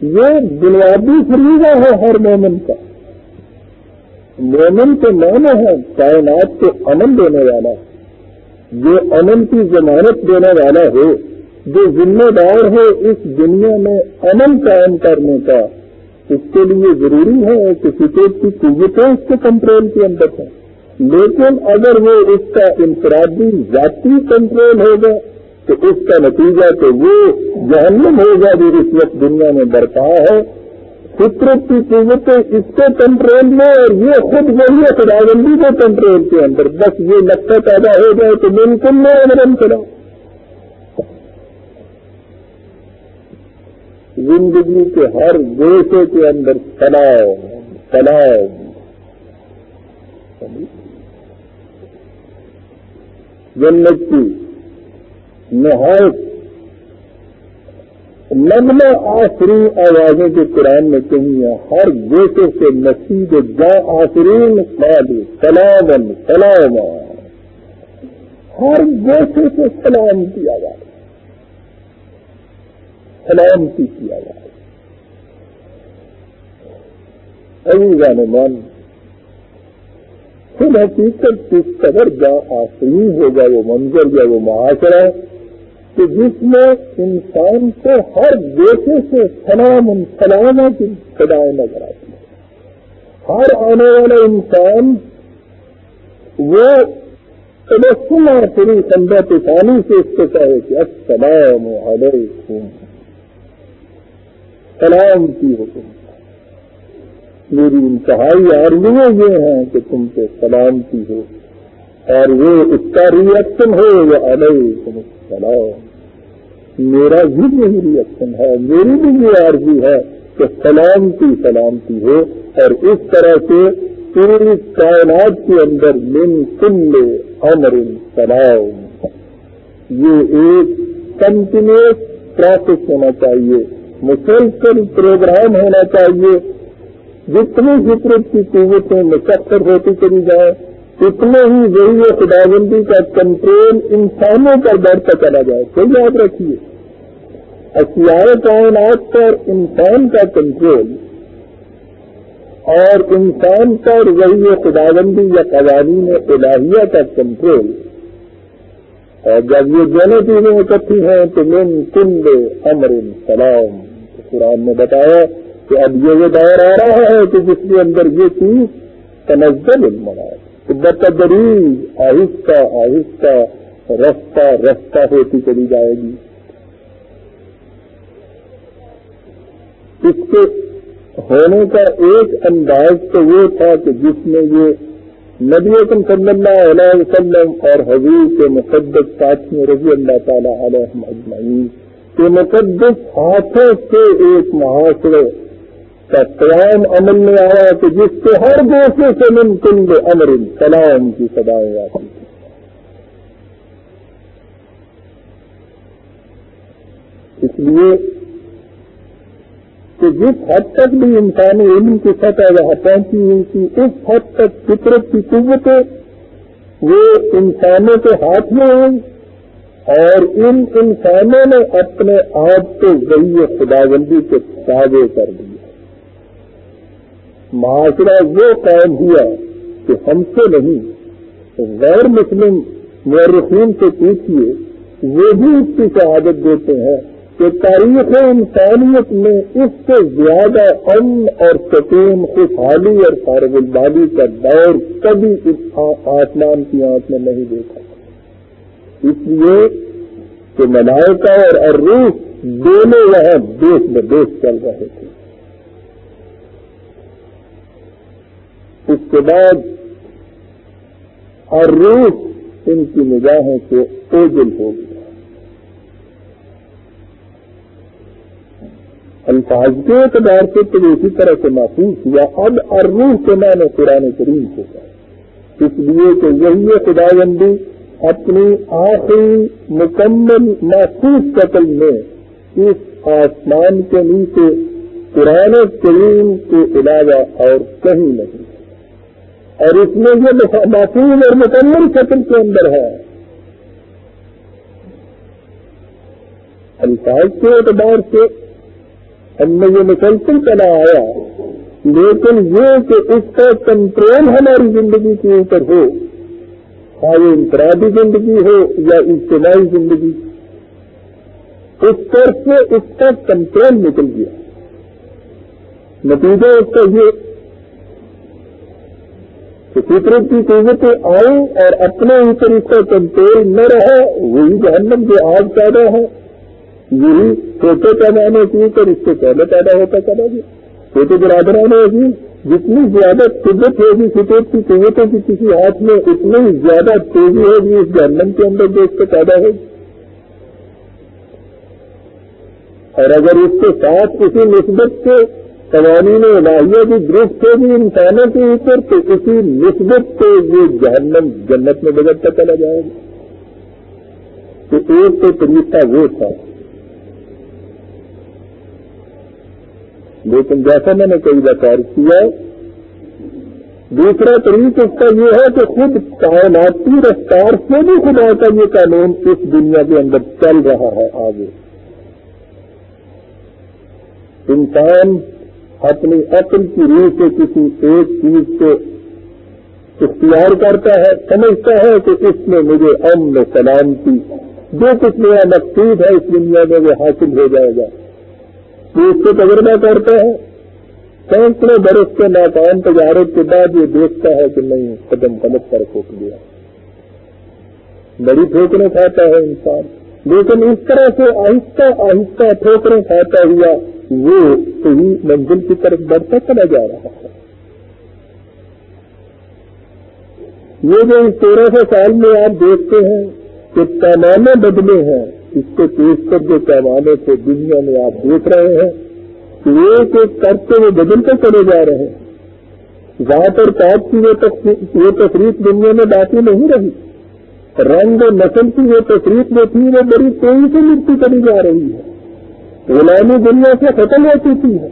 یہ بنیادی فریضہ ہے ہر مومن کا۔ مومن کے معنی ہے کائنات کو امن دینے والا۔ جو امن کی ضمانت دینے والا ہو جو ذمہ دار ہو اس دنیا میں امن قائم کرنے کا، اس کے لیے ضروری ہے کہ فطرت کی قوتیں اس کے کنٹرول کے اندر ہیں لیکن اگر وہ اس کا انفرادی ذاتی کنٹرول ہوگا تو اس کا نتیجہ تو وہ جہنم ہوگا جو اس وقت دنیا میں برپا ہے۔ فطرت کی قوتیں اس کے کنٹرول میں اور یہ خود وہی خداوندی کے کنٹرول کے اندر۔ بس یہ نقطہ پیدا ہو جائے تو بالکل میں امرن کرا زندگی کے ہر گوشے کے اندر تناؤ تناؤ جنت کی نہایت لمبا آخری آوازیں جو قرآن میں کہیں ہیں، ہر گوشے سے نصیب جا آخرین سلام سلام ہر گوشے سے سلام کیا جائے سلامتی کیا جائے۔ ابھی خود حقیقت کس قدر جا آخری ہوگا، وہ منظر یا وہ معاشرہ کہ جس میں انسان کو ہر دیکھے سے سلام ان سلاموں کی سدائیں نظر آتی ہیں ہر آنے والا انسان وہ تبسم اور پوری سنڈا پانی سے اس کو کہے کہ السلام علیکم۔ سلام کی حکم میری انتہائی آرمیاں یہ ہیں کہ تم سے سلامتی ہو، اور وہ اس کا ریئیکشن ہو، وہ علیکم السلام۔ میرا بھی یہی ریئیکشن ہے، میری بھی یہ عرضی ہے کہ سلامتی سلامتی ہو، اور اس طرح سے پوری کائنات کے اندر من کل امر سلام۔ یہ ایک کنٹینیوس پروسیس ہونا چاہیے۔ مسلسل پروگرام ہونا چاہیے۔ جتنی فطرت کی قوتیں مشکر ہوتی چلی جائیں اتنے ہی وہی خداوندی کا کنٹرول انسانوں پر بڑھتا چلا جائے۔ تو یاد رکھیے، اشیاء کائنات پر انسان کا کنٹرول اور انسان پر وہی خداوندی یا قوانین الہیہ کا کنٹرول اور جب یہ دونوں چیزیں اکٹھی ہیں، تو من کل امر سلام۔ قرآن نے بتایا کہ اب یہ دور آ رہا ہے کہ جس کے اندر یہ چیز تنزل المناظ بتدریج آہستہ آہستہ رستہ رستہ ہوتی چلی جائے گی۔ اس کے ہونے کا ایک انداز تو یہ تھا کہ جس میں یہ نبی اکم صلی اللہ علیہ وسلم اور حضور کے مقدس ساتھی رضی اللہ تعالی علیہ اجمعین کے مقدس ہاتھوں سے ایک معاشرے کا قیام عمل میں آیا کہ جس کے ہر دوسرے سے من امر سلام کی سدائیں آتی تھی اس لیے کہ جس حد تک بھی انسانی علم کی سطح وہاں پہنچی ہوئی تھی، اس حد تک فطرت کی قوتیں وہ انسانوں کے ہاتھ میں ہوئی اور ان انسانوں نے اپنے آپ کو ذریعے خداوندی کے تازے کر دیے معاشرہ وہ قائم ہوا کہ ہم سے نہیں، غیر مسلم مورخین سے پوچھیے وہ بھی اس کی شہادت دیتے ہیں کہ تاریخ انسانیت میں اس سے زیادہ امن اور سکون، خوشحالی اور فارغ البادی کا دور کبھی اس آسمان کی آنکھ میں نہیں دیکھا۔ اس لیے کہ ملائکہ اور عروس دونوں وہاں دیش میں دیش چل رہے تھے۔ اس کے بعد ہر ان کی نگاہوں سے اوجل ہو گیا۔ الفاظ کے اعتبار سے تو اسی طرح سے محفوظ ہوا۔ اب ارروح کے معنی قرآن کریم ہو گئے اس لیے کہ یہی خدا بندی اپنی آخری مکمل محفوظ قتل میں اس آسمان کے نیچے قرآن کریم کے علاوہ اور کہیں نہیں۔ اور اس میں یہ محفوظ اور مکمل شکل کے اندر ہے۔ الفاظ کے اعتبار سے ہم نے یہ مسلسل چلا آیا، لیکن یہ کہ اس کا کنٹرول ہماری زندگی کے اوپر ہو چاہے انفرادی زندگی ہو یا اجتماعی زندگی، اس پر سے اس کا کنٹرول نکل گیا۔ نتیجہ اس کا یہ کہ فطرت کی قوتیں آئیں اور اپنے اوپر اس کا کنٹرول نہ رہا، وہی جہنم جو آج پیدا ہے یہی چھوٹے پیمانے کے اوپر اس سے پہلے پیدا ہوتا چلا گیا۔ چھوٹے برادران ہوگی جتنی زیادہ قدرت ہوگی فطرت کی قوتوں کی کسی ہاتھ میں اتنی زیادہ تیزی ہوگی، اس جہنم کے اندر جو اس سے پیدا ہوگی۔ اور اگر اس کے ساتھ اسی نسبت سے قوانین الہیہ کی درست ہوگی انسانوں کے اوپر، تو اسی نسبت سے یہ جہنم جنت میں بدلتا چلا جائے گا۔ تو ایک تو طریقہ وہ تھا۔ لیکن جیسا میں نے کئی بار کیا دوسرا طریق اس کا یہ ہے کہ خود کائناتی رفتار سے بھی خدا کا یہ قانون اس دنیا کے اندر چل رہا ہے آگے۔ انسان اپنی عقل کی روح سے کسی ایک چیز کو اختیار کرتا ہے، سمجھتا ہے کہ اس میں مجھے امن سلامتی، جو کچھ میرا مقصود ہے اس دنیا میں وہ حاصل ہو جائے گا۔ تو اس کو تجربہ کرتا ہے۔ سینکڑوں برس کے ناکام تجارت کے بعد یہ دیکھتا ہے کہ نہیں، قدم غلط پر پھونک دیا۔ بڑی ٹھوکریں کھاتا ہے انسان۔ لیکن اس طرح سے آہستہ آہستہ ٹھوکریں کھاتا ہوا وہ صحیح منزل کی طرف بڑھتا چلا جا رہا ہے۔ یہ جو اس تیرہ سو سال میں آپ دیکھتے ہیں کہ پیمانے بدلے ہیں۔ اس کے پیش کر جو پیمانے سے دنیا میں آپ دیکھ رہے ہیں ایک ایک کرتے ہوئے بدلتے چلے جا رہے ہیں۔ ذات اور پاپ کی وہ تفریح دنیا میں باقی نہیں رہی۔ رنگ اور نسل کی وہ تفریح جو تھی، وہ بڑی تیزی سے مٹتی چلی جا رہی ہے۔ غلامی دنیا سے ختم ہو چکی ہے۔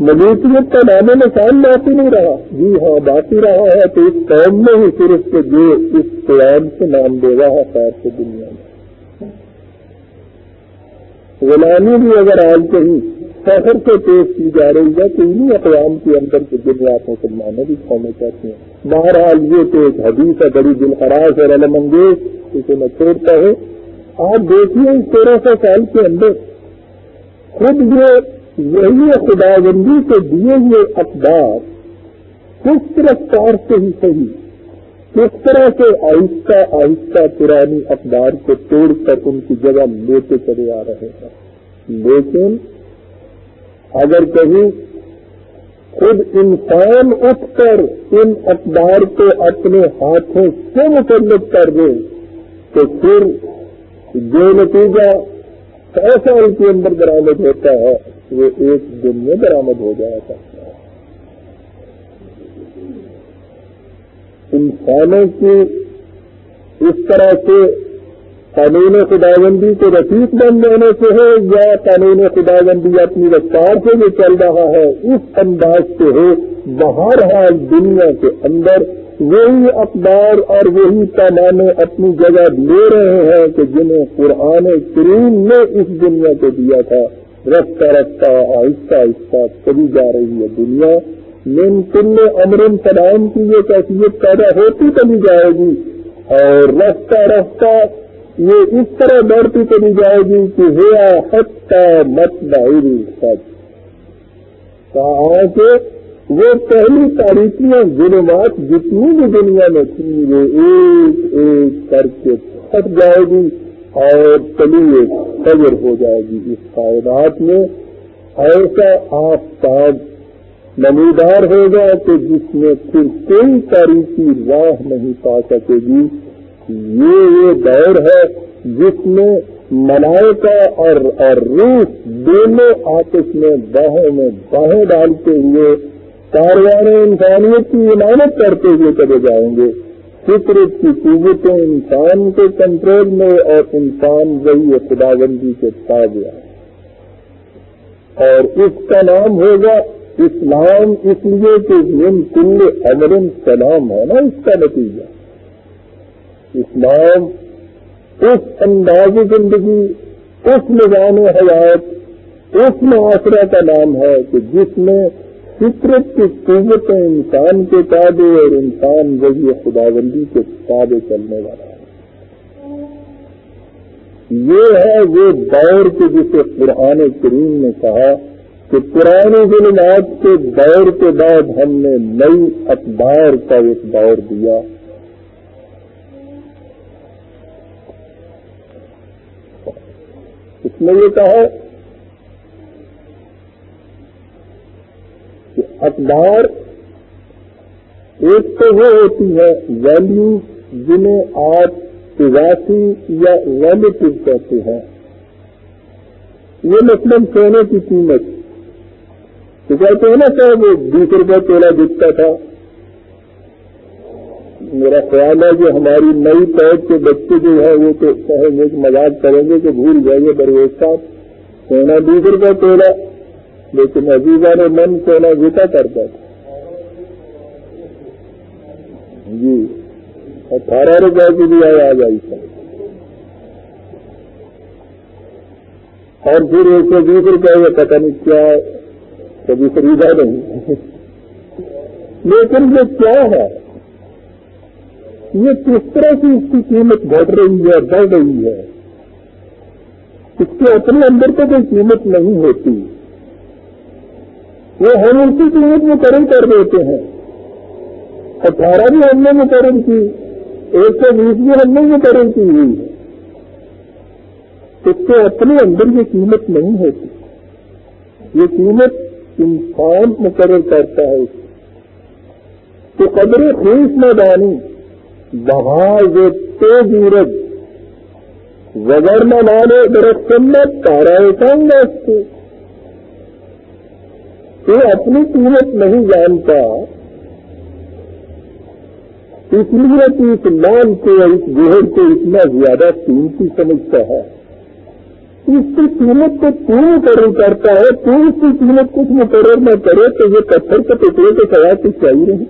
ملوثیت کا نام نشان باقی نہیں رہا۔ جی ہاں باقی رہا ہے تو اس قوم میں ہی صرف جو اس قیام سے نام دے رہا ہے خیر سے دنیا میں۔ غلامی بھی اگر آج کہیں فخر سے پیش کی جا رہی ہے کہ انہیں اقوام کے اندر کے آپ مسلمانوں بھی قومیں چاہتے ہیں۔ بہرحال یہ تو ایک حدیث ہے، بڑی دل خراش اور علم انگیز، اسے میں چھوڑتا ہوں۔ آپ دیکھیے اس تیرہ سو سال کے اندر خود یہ یہی خدا بندی کے دیے ہوئے اخبار کس رفتار سے ہی صحیح؟ کس طرح سے آہستہ آہستہ پرانی اخبار کو توڑ کر ان کی جگہ لیتے چلے آ رہے ہیں۔ لیکن اگر کہیں خود انسان اٹھ کر ان اخبار کو اپنے ہاتھوں سے مسلط کر دے، تو پھر جو نتیجہ سو سال کے اندر برامد ہوتا ہے، وہ ایک دن میں برامد ہو جایا کرتا انسانوں کی اس طرح سے قانون خدا بندی کے رفیق بن جانے سے ہے یا قانون خدا بندی اپنی رفتار سے جو چل رہا ہے؟ اس انداز سے ہو بہرحال دنیا کے اندر۔ وہی اخبار اور وہی پیمانے اپنی جگہ لے رہے ہیں کہ جنہیں قرآن کریم نے اس دنیا کو دیا تھا۔ رفتہ رفتہ، آہستہ آہستہ چلی جا رہی ہے دنیا۔ من کل امرن سلام کی یہ کیفیت پیدا ہوتی چلی جائے گی اور رفتہ رفتہ یہ اس طرح بڑھتی چلی جائے گی کہ ہوا حتہ مت باہری سچ کہا کہ وہ پہلی تاریخیاں ظلمات جتنی بھی دنیا میں تھی وہ ایک ایک کر کے پھٹ جائے گی اور چلی ایک فجر ہو جائے گی اس کائنات میں۔ ایسا آفتاب نمودار ہوگا کہ جس میں پھر کوئی تاریخی راہ نہیں پا سکے گی، یہ وہ دور ہے جس میں ملائکہ اور اور روس دونوں آپس میں باہوں میں باہیں ڈالتے ہوئے کاروان انسانیت کی عمارت کرتے ہوئے چلے جائیں گے۔ فطرت کی قوتیں انسان کے کنٹرول میں اور انسان وہی خدا بندی کے پا گیا اور اس کا نام ہوگا اسلام اس لیے کہ من کل امرن سلام ہے نا اس کا نتیجہ اسلام اس انداز زندگی، اس نظام حیات، اس معاشرہ کا نام ہے کہ جس میں فطرت کی قوت انسان کے تابے اور انسان وہی خدا بندی کے تابے چلنے والا ہے۔ یہ ہے وہ دور کے جسے قرآن کریم نے کہا کہ پرانی ظلمات کے دور کے بعد ہم نے نئی اخبار کا ایک دور دیا۔ اس میں یہ کہا کہ اخبار ایک تو وہ ہوتی ہے ویلو جنہیں آپ اضافی یا ریلیٹو کہتے ہیں۔ یہ مطلب سونے کی قیمت تو کہتے ہیں نا کہ وہ بیس روپئے تولا بکتا تھا۔ میرا خیال ہے کہ ہماری نئی پید کے بچے جو ہے وہ تو مزاق کریں گے کہ بھول جائیں گے بروز صاحب۔ سونا بیس روپئے تولا لیکن عزیزہ نے من سونا جیتا کرتا تھا۔ جی اٹھارہ روپئے کی بھی آئی آ جائی سر۔ اور پھر ایک سو بیس روپئے کا پتہ نہیں کیا کبھی خریدا نہیں لیکن یہ کیا ہے؟ یہ کس طرح سے اس کی قیمت گھٹ رہی ہے بڑھ رہی ہے؟ اس کے اپنے اندر تو کوئی قیمت نہیں ہوتی۔ وہ ہم اس کی قیمت مقرر کر دیتے ہیں۔ اٹھارہ بھی ہم نے مقرر کی، ایک سو بیس بھی ہم نے مقرر کی ہوئی۔ ہے اس کے اپنے اندر یہ قیمت نہیں ہوتی۔ یہ قیمت انسان مقرر کرتا ہے۔ اس تو قدر خیش میں دانی بہار تو جورج وغیر نہ مانے درخت میں تارا ایک وہ اپنی قیمت نہیں جانتا۔ اس لیے کہ اس مان کو، اس گہر کو اتنا زیادہ قیمتی سمجھتا ہے۔ اس کی قیمت کو پوری مقرر کرتا ہے، تو اس کی قیمت کچھ مقرر نہ کرے تو یہ پتھر کے ٹکڑے کے سوا کچھ چاہیے۔ نہیں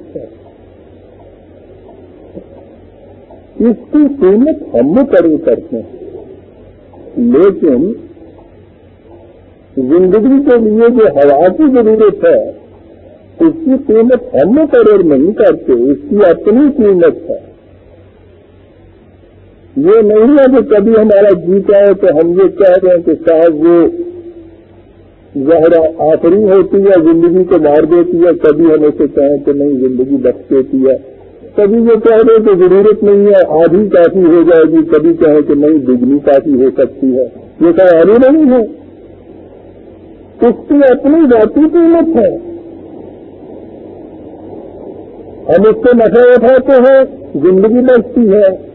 اس کی قیمت ہم مقرر کرتے ہیں۔ لیکن زندگی کے لیے جو ہوا کی ضرورت ہے، اس کی قیمت ہم مقرر نہیں کرتے، اس کی اپنی قیمت ہے۔ یہ نہیں ہے کہ کبھی ہمارا جیتا ہے تو ہم یہ کہہ رہے ہیں کہ شاید وہ زہرا آخری ہوتی ہے، زندگی کو مار دیتی ہے، کبھی ہم اسے کہیں کہ نہیں، زندگی بخش دیتی ہے۔ کبھی یہ کہہ رہے کہ ضرورت نہیں ہے، آدھی کافی ہو جائے گی، کبھی کہیں کہ نہیں بجلی کافی ہو سکتی ہے۔ یہ سوال نہیں ہے۔ اس کی اپنی ذاتی قیمت ہے۔ ہم اس سے نشے اٹھاتے ہیں، زندگی بچتی ہے۔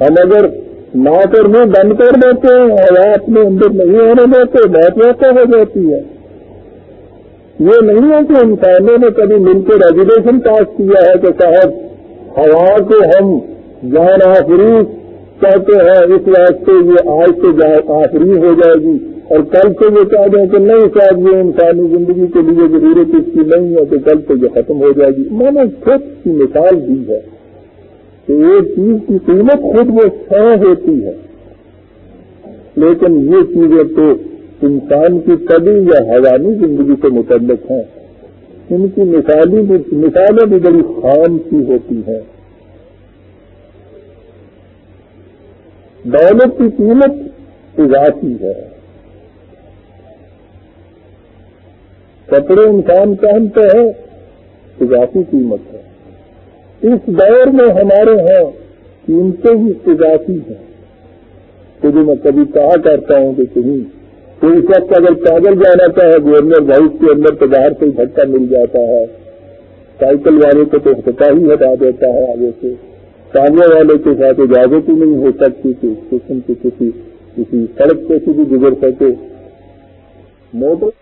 ہم اگر نہ کر میں بند کر دیتے ہیں ہوا اپنے اندر نہیں ہونے دیتے بہت ویسا ہو جاتی ہے۔ یہ نہیں ہے کہ انسانوں نے کبھی مل کے ریگولیشن پاس کیا ہے کہ صاحب، ہوا کو ہم جان آفری کہتے ہیں، اس واسطے یہ آج سے آفری ہو جائے گی۔ اور کل سے یہ کہہ دیں کہ نہیں صاحب، یہ انسانی زندگی کے لیے ضرورت اس کی نہیں ہے تو کل سے یہ ختم ہو جائے گی۔ میں نے خود کی مثال دی ہے۔ کہ ایک چیز کی قیمت خود وہ سہ ہوتی ہے۔ لیکن یہ چیزیں تو انسان کی طبی یا حیوانی زندگی سے متعلق ہیں۔ ان کی مثالی مثالیں بھی بڑی خام سی ہوتی ہیں۔ دولت کی قیمت اضافی ہے۔ کپڑے انسان پہنتے ہیں، اضافی قیمت ہے۔ اس دور میں ہمارے ہاں قیمتیں ہی اضافی ہیں۔ تو جو میں کبھی کہا کرتا ہوں کہ کہیں کوئی شخص اگر پیدل جانا چاہے، گورنر ہاؤس کے اندر تو باہر سے دھکا مل جاتا ہے۔ سائیکل والے کو تو پتا ہی ہٹا دیتا ہے آگے سے۔ سامنے والے کے ساتھ اجازت ہی نہیں ہو سکتی کہ اسٹیشن کے کسی کسی سڑک پہ سے بھی گزر سکے۔ موٹر